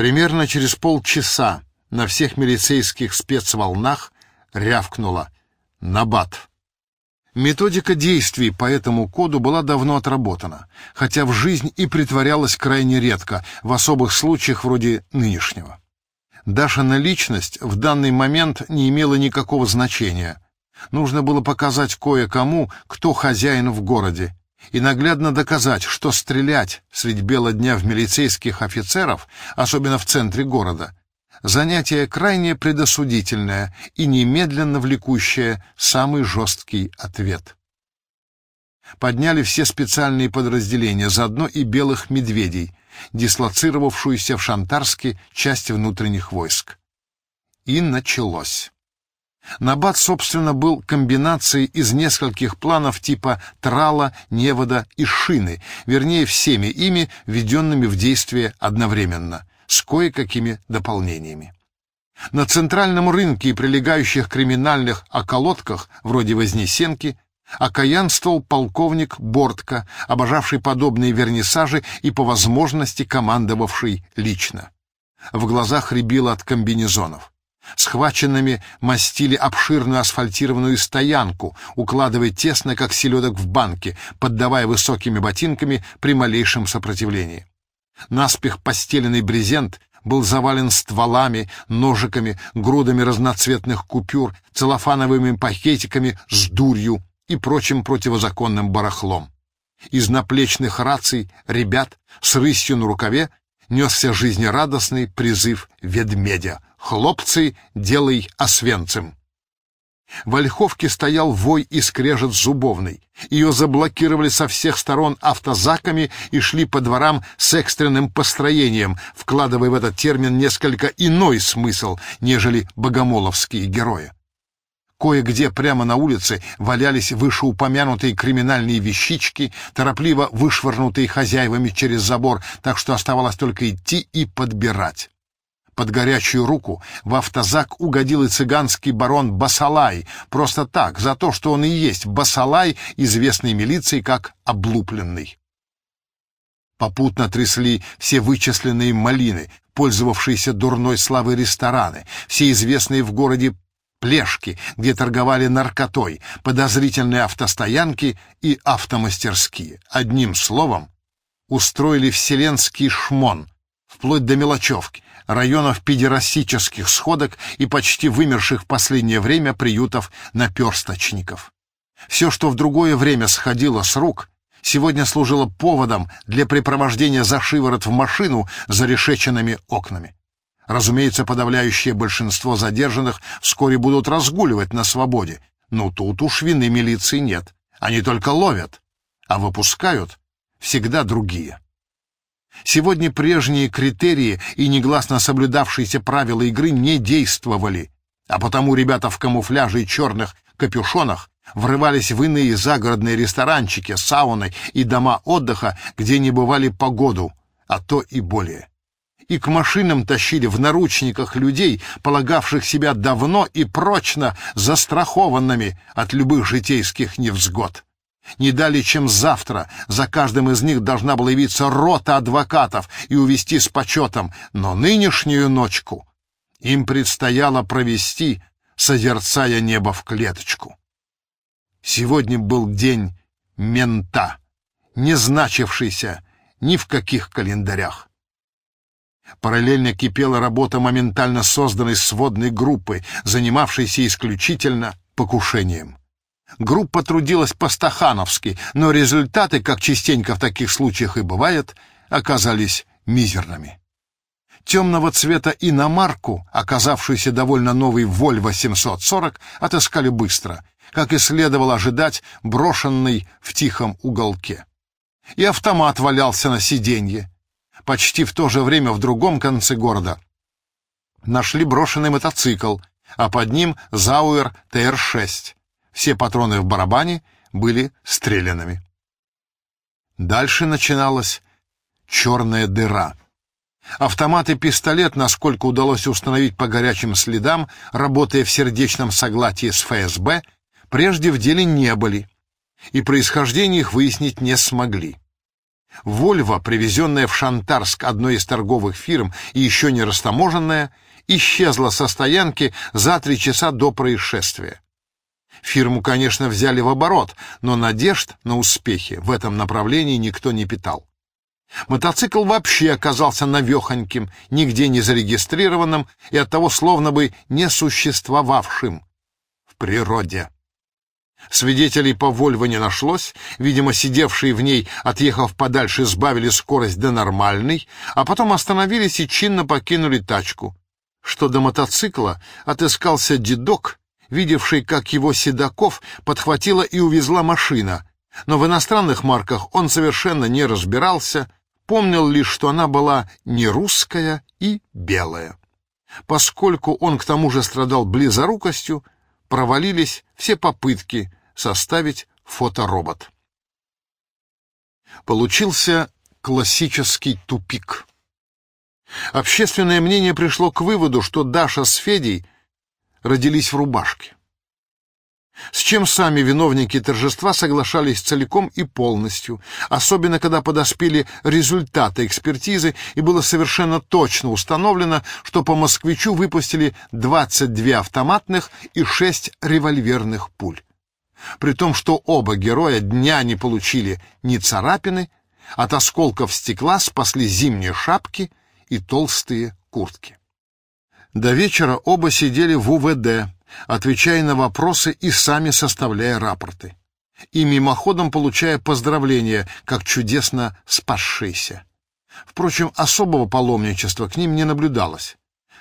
Примерно через полчаса на всех милицейских спецволнах рявкнуло «Набат». Методика действий по этому коду была давно отработана, хотя в жизнь и притворялась крайне редко, в особых случаях вроде нынешнего. Дашина личность в данный момент не имела никакого значения. Нужно было показать кое-кому, кто хозяин в городе, и наглядно доказать, что стрелять средь бела дня в милицейских офицеров, особенно в центре города, занятие крайне предосудительное и немедленно влекущее самый жесткий ответ. Подняли все специальные подразделения, заодно и белых медведей, дислоцировавшуюся в Шантарске часть внутренних войск. И началось. Набат, собственно, был комбинацией из нескольких планов типа трала, невода и шины, вернее, всеми ими, введенными в действие одновременно, с кое-какими дополнениями. На центральном рынке и прилегающих криминальных околотках, вроде Вознесенки, окаянствовал полковник Бортко, обожавший подобные вернисажи и по возможности командовавший лично. В глазах рябило от комбинезонов. Схваченными мастили обширную асфальтированную стоянку, укладывая тесно, как селедок в банке, поддавая высокими ботинками при малейшем сопротивлении. Наспех постеленный брезент был завален стволами, ножиками, грудами разноцветных купюр, целлофановыми пакетиками с дурью и прочим противозаконным барахлом. Из наплечных раций ребят с рысью на рукаве несся жизнерадостный призыв ведмедя «Хлопцы, делай освенцем!». В Ольховке стоял вой и скрежет зубовный. Ее заблокировали со всех сторон автозаками и шли по дворам с экстренным построением, вкладывая в этот термин несколько иной смысл, нежели богомоловские герои. Кое-где прямо на улице валялись вышеупомянутые криминальные вещички, торопливо вышвырнутые хозяевами через забор, так что оставалось только идти и подбирать. Под горячую руку в автозак угодил и цыганский барон Басалай, просто так, за то, что он и есть Басалай, известный милицией как облупленный. Попутно трясли все вычисленные малины, пользовавшиеся дурной славой рестораны, все известные в городе плешки, где торговали наркотой, подозрительные автостоянки и автомастерские. Одним словом, устроили вселенский шмон, вплоть до мелочевки, районов педерастических сходок и почти вымерших в последнее время приютов наперсточников. Все, что в другое время сходило с рук, сегодня служило поводом для припровождения за шиворот в машину за решеченными окнами. Разумеется, подавляющее большинство задержанных вскоре будут разгуливать на свободе, но тут уж вины милиции нет. Они только ловят, а выпускают всегда другие. Сегодня прежние критерии и негласно соблюдавшиеся правила игры не действовали, а потому ребята в камуфляже и черных капюшонах врывались в иные загородные ресторанчики, сауны и дома отдыха, где не бывали погоду, а то и более и к машинам тащили в наручниках людей, полагавших себя давно и прочно застрахованными от любых житейских невзгод. Не дали, чем завтра за каждым из них должна была явиться рота адвокатов и увести с почетом, но нынешнюю ночку им предстояло провести, созерцая небо в клеточку. Сегодня был день мента, не значившийся ни в каких календарях. Параллельно кипела работа моментально созданной сводной группы, занимавшейся исключительно покушением. Группа трудилась по-стахановски, но результаты, как частенько в таких случаях и бывает, оказались мизерными. Темного цвета иномарку, оказавшуюся довольно новой «Вольво 740», отыскали быстро, как и следовало ожидать, брошенный в тихом уголке. И автомат валялся на сиденье, почти в то же время в другом конце города нашли брошенный мотоцикл, а под ним Зауэр ТР-6. Все патроны в барабане были стрелянными. Дальше начиналась черная дыра. Автомат и пистолет, насколько удалось установить по горячим следам, работая в сердечном согласии с ФСБ, прежде в деле не были, и происхождение их выяснить не смогли. Вольва, привезенная в Шантарск одной из торговых фирм и еще не растаможенная, исчезла со стоянки за три часа до происшествия. Фирму, конечно, взяли в оборот, но надежд на успехи в этом направлении никто не питал. Мотоцикл вообще оказался навехоньким, нигде не зарегистрированным и оттого словно бы не существовавшим в природе. Свидетелей по Вольво не нашлось, видимо, сидевшие в ней, отъехав подальше, сбавили скорость до нормальной, а потом остановились и чинно покинули тачку. Что до мотоцикла, отыскался дедок, видевший, как его седаков подхватила и увезла машина, но в иностранных марках он совершенно не разбирался, помнил лишь, что она была не русская и белая. Поскольку он к тому же страдал близорукостью, провалились все попытки составить фоторобот. Получился классический тупик. Общественное мнение пришло к выводу, что Даша с Федей родились в рубашке с чем сами виновники торжества соглашались целиком и полностью, особенно когда подоспели результаты экспертизы и было совершенно точно установлено, что по москвичу выпустили 22 автоматных и 6 револьверных пуль. При том, что оба героя дня не получили ни царапины, от осколков стекла спасли зимние шапки и толстые куртки. До вечера оба сидели в УВД, отвечая на вопросы и сами составляя рапорты. И мимоходом получая поздравления, как чудесно спасшийся. Впрочем, особого паломничества к ним не наблюдалось.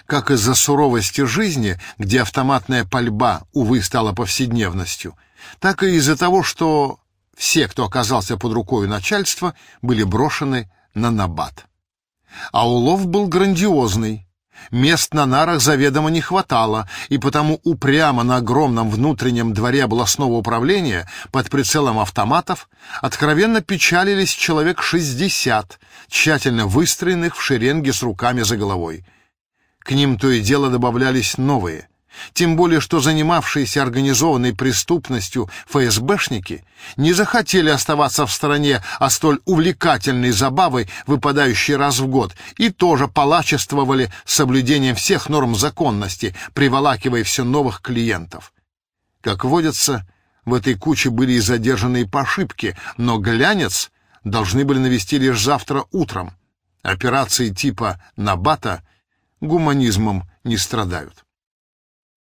Как из-за суровости жизни, где автоматная пальба, увы, стала повседневностью, так и из-за того, что все, кто оказался под рукой начальства, были брошены на набат. А улов был грандиозный. Мест на нарах заведомо не хватало, и потому упрямо на огромном внутреннем дворе областного управления под прицелом автоматов откровенно печалились человек шестьдесят, тщательно выстроенных в шеренге с руками за головой. К ним то и дело добавлялись новые — тем более, что занимавшиеся организованной преступностью ФСБшники не захотели оставаться в стороне от столь увлекательной забавы, выпадающей раз в год, и тоже палачествовали соблюдением всех норм законности, приволакивая все новых клиентов. Как водится, в этой куче были и задержанные по ошибке, но глянец должны были навести лишь завтра утром. Операции типа «Набата» гуманизмом не страдают.